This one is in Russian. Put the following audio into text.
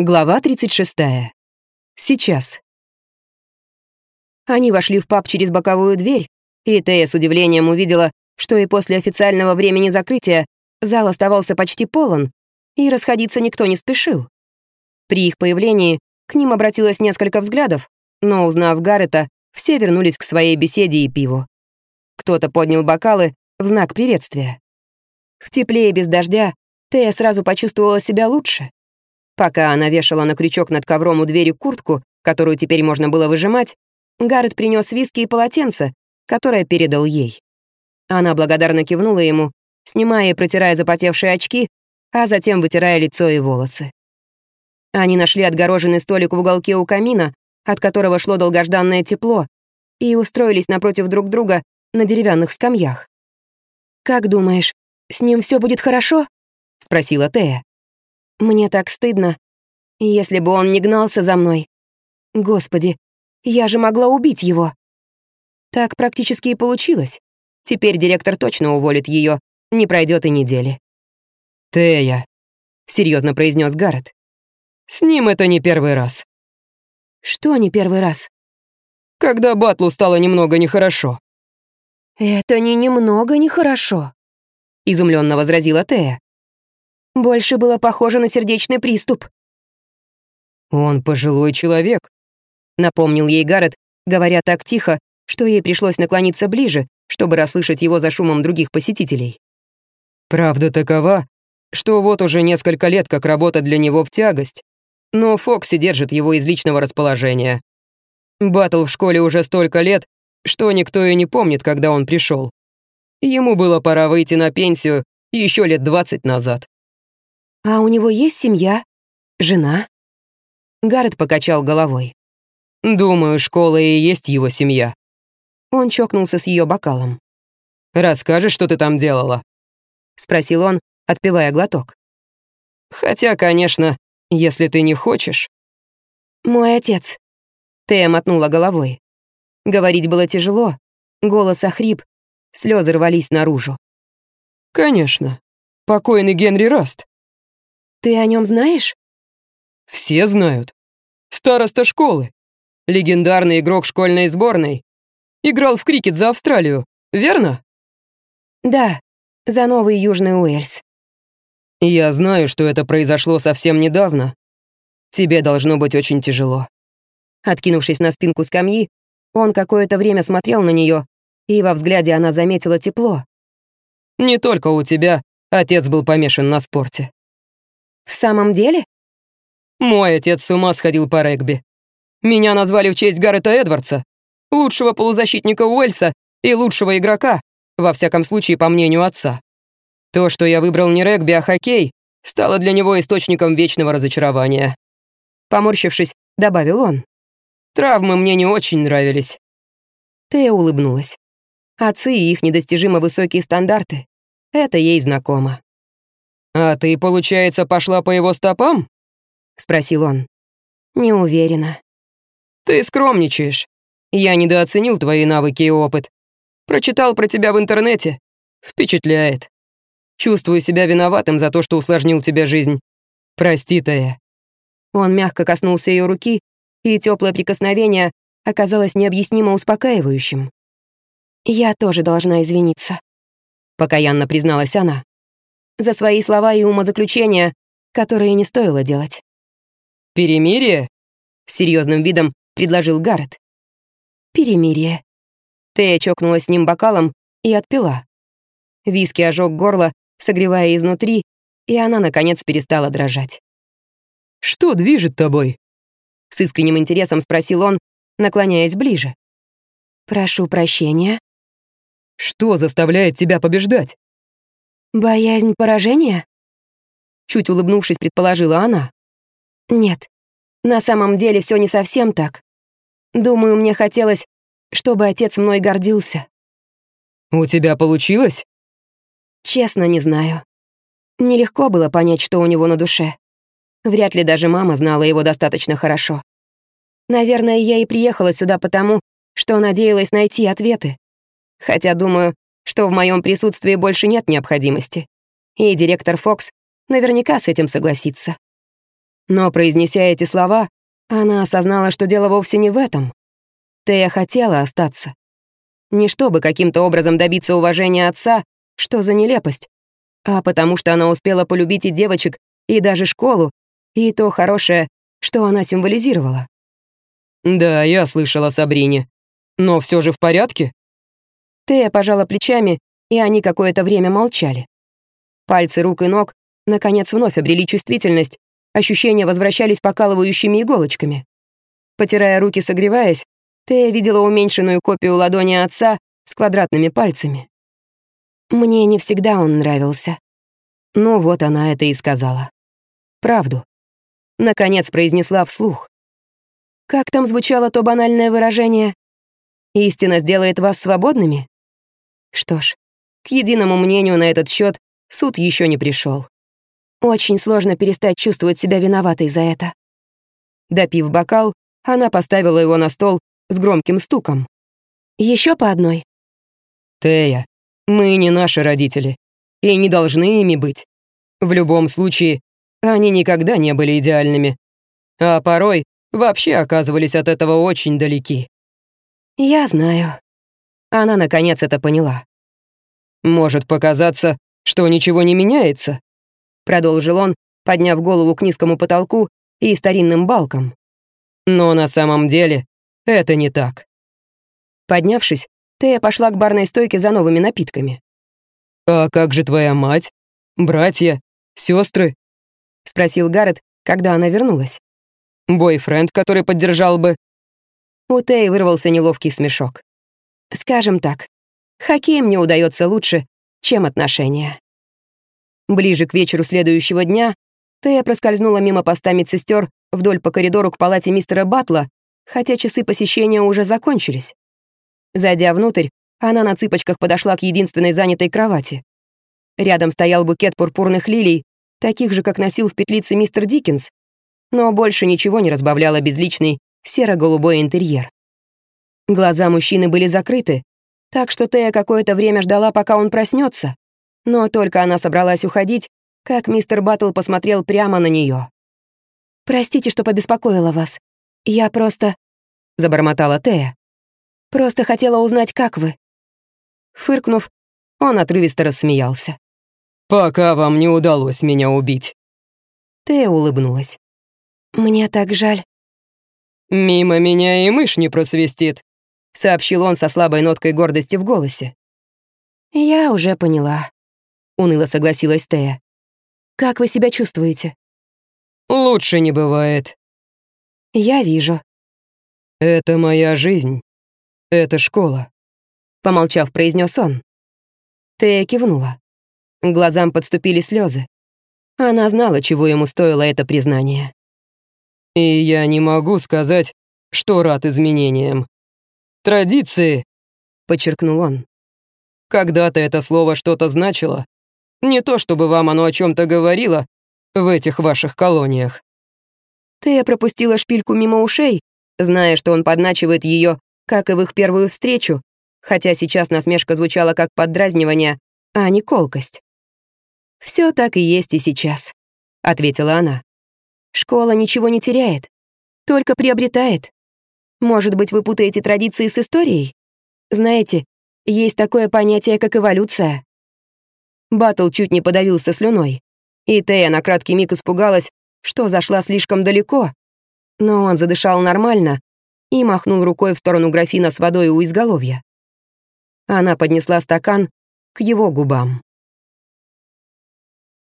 Глава 36. Сейчас. Они вошли в паб через боковую дверь, и Тея с удивлением увидела, что и после официального времени закрытия зал оставался почти полон, и расходиться никто не спешил. При их появлении к ним обратилось несколько взглядов, но, узнав Гаррета, все вернулись к своей беседе и пиву. Кто-то поднял бокалы в знак приветствия. В тепле и без дождя Тея сразу почувствовала себя лучше. Пока она вешала на крючок над ковром у двери куртку, которую теперь можно было выжимать, Гаррет принес виски и полотенце, которое передал ей. Она благодарно кивнула ему, снимая и протирая запотевшие очки, а затем вытирая лицо и волосы. Они нашли отгороженный столик в уголке у камина, от которого шло долгожданное тепло, и устроились напротив друг друга на деревянных скамьях. «Как думаешь, с ним все будет хорошо?» — спросила Тея. Мне так стыдно. Если бы он не гнался за мной. Господи, я же могла убить его. Так практически и получилось. Теперь директор точно уволит ее, не пройдет и недели. «Тея», — серьезно произнес Гаррет. «С ним это не первый раз». «Что не первый раз?» «Когда Батлу стало немного нехорошо». «Это не немного нехорошо», — изумленно возразила Тея. Больше было похоже на сердечный приступ. «Он пожилой человек», — напомнил ей Гаррет, говоря так тихо, что ей пришлось наклониться ближе, чтобы расслышать его за шумом других посетителей. «Правда такова, что вот уже несколько лет как работа для него в тягость, но Фокси держит его из личного расположения. Батл в школе уже столько лет, что никто и не помнит, когда он пришел. Ему было пора выйти на пенсию еще лет двадцать назад. «А у него есть семья? Жена?» Гаррет покачал головой. «Думаю, школа и есть его семья». Он чокнулся с ее бокалом. «Расскажешь, что ты там делала?» Спросил он, отпивая глоток. «Хотя, конечно, если ты не хочешь...» «Мой отец». Тея мотнула головой. Говорить было тяжело, голос охрип, слезы рвались наружу. «Конечно. Покойный Генри Раст. Ты о нем знаешь? Все знают. Староста школы. Легендарный игрок школьной сборной. Играл в крикет за Австралию, верно? Да, за Новый Южный Уэльс. Я знаю, что это произошло совсем недавно. Тебе должно быть очень тяжело. Откинувшись на спинку скамьи, он какое-то время смотрел на нее, и во взгляде она заметила тепло. Не только у тебя отец был помешан на спорте. В самом деле? Мой отец с ума сходил по регби. Меня назвали в честь Гаррета Эдвардса, лучшего полузащитника Уэльса и лучшего игрока, во всяком случае, по мнению отца. То, что я выбрал не регби, а хоккей, стало для него источником вечного разочарования. Поморщившись, добавил он. Травмы мне не очень нравились. Тея улыбнулась. Отцы и их недостижимо высокие стандарты. Это ей знакомо. «А ты, получается, пошла по его стопам?» — спросил он. «Не уверена». «Ты скромничаешь. Я недооценил твои навыки и опыт. Прочитал про тебя в интернете. Впечатляет. Чувствую себя виноватым за то, что усложнил тебе жизнь. Прости, Тая». Он мягко коснулся ее руки, и теплое прикосновение оказалось необъяснимо успокаивающим. «Я тоже должна извиниться», — покаянно призналась она за свои слова и умозаключения, которые не стоило делать. «Перемирие?» — с серьезным видом предложил Гаррет. «Перемирие». Тея чокнулась с ним бокалом и отпила. Виски ожег горло, согревая изнутри, и она, наконец, перестала дрожать. «Что движет тобой?» С искренним интересом спросил он, наклоняясь ближе. «Прошу прощения». «Что заставляет тебя побеждать?» «Боязнь поражения?» Чуть улыбнувшись, предположила она. «Нет, на самом деле все не совсем так. Думаю, мне хотелось, чтобы отец мной гордился». «У тебя получилось?» «Честно, не знаю. Нелегко было понять, что у него на душе. Вряд ли даже мама знала его достаточно хорошо. Наверное, я и приехала сюда потому, что надеялась найти ответы. Хотя, думаю, что в моем присутствии больше нет необходимости. И директор Фокс наверняка с этим согласится. Но, произнеся эти слова, она осознала, что дело вовсе не в этом. Тея хотела остаться. Не чтобы каким-то образом добиться уважения отца, что за нелепость, а потому что она успела полюбить и девочек, и даже школу, и то хорошее, что она символизировала. «Да, я слышала о Сабрине. Но все же в порядке?» Тея пожала плечами, и они какое-то время молчали. Пальцы рук и ног, наконец, вновь обрели чувствительность, ощущения возвращались покалывающими иголочками. Потирая руки, согреваясь, Тея видела уменьшенную копию ладони отца с квадратными пальцами. Мне не всегда он нравился. Ну вот она это и сказала. Правду. Наконец произнесла вслух. Как там звучало то банальное выражение? «Истина сделает вас свободными»? Что ж, к единому мнению на этот счет суд еще не пришел. Очень сложно перестать чувствовать себя виноватой за это. Допив бокал, она поставила его на стол с громким стуком. Еще по одной. Тея, мы не наши родители и не должны ими быть. В любом случае, они никогда не были идеальными. А порой вообще оказывались от этого очень далеки. Я знаю. Она наконец это поняла. Может показаться, что ничего не меняется, продолжил он, подняв голову к низкому потолку и старинным балкам. Но на самом деле это не так. Поднявшись, Тея пошла к барной стойке за новыми напитками. «А как же твоя мать? Братья? сестры? Спросил Гаррет, когда она вернулась. «Бойфренд, который поддержал бы...» У Теи вырвался неловкий смешок. «Скажем так, хоккей мне удается лучше, чем отношения». Ближе к вечеру следующего дня Тея проскользнула мимо поста медсестер вдоль по коридору к палате мистера Батла, хотя часы посещения уже закончились. Зайдя внутрь, она на цыпочках подошла к единственной занятой кровати. Рядом стоял букет пурпурных лилий, таких же, как носил в петлице мистер Диккенс, но больше ничего не разбавляло безличный серо-голубой интерьер. Глаза мужчины были закрыты, так что Тея какое-то время ждала, пока он проснется, но только она собралась уходить, как мистер Баттл посмотрел прямо на нее. «Простите, что побеспокоила вас. Я просто...» — забормотала Тея. Просто хотела узнать, как вы». Фыркнув, он отрывисто рассмеялся. «Пока вам не удалось меня убить». Тея улыбнулась. «Мне так жаль». «Мимо меня и мышь не просвистит», — сообщил он со слабой ноткой гордости в голосе. «Я уже поняла», — уныло согласилась Тея. «Как вы себя чувствуете?» «Лучше не бывает». «Я вижу». «Это моя жизнь». «Это школа», — помолчав, произнес он. Тея кивнула. Глазам подступили слезы. Она знала, чего ему стоило это признание. «И я не могу сказать, что рад изменениям. Традиции», — подчеркнул он. «Когда-то это слово что-то значило. Не то, чтобы вам оно о чем то говорило в этих ваших колониях». Тея пропустила шпильку мимо ушей, зная, что он подначивает ее как и в их первую встречу, хотя сейчас насмешка звучала как поддразнивание, а не колкость. Все так и есть и сейчас», — ответила она. «Школа ничего не теряет, только приобретает. Может быть, вы путаете традиции с историей? Знаете, есть такое понятие, как эволюция». Батл чуть не подавился слюной, и Тея на краткий миг испугалась, что зашла слишком далеко. Но он задышал нормально, и махнул рукой в сторону графина с водой у изголовья. Она поднесла стакан к его губам.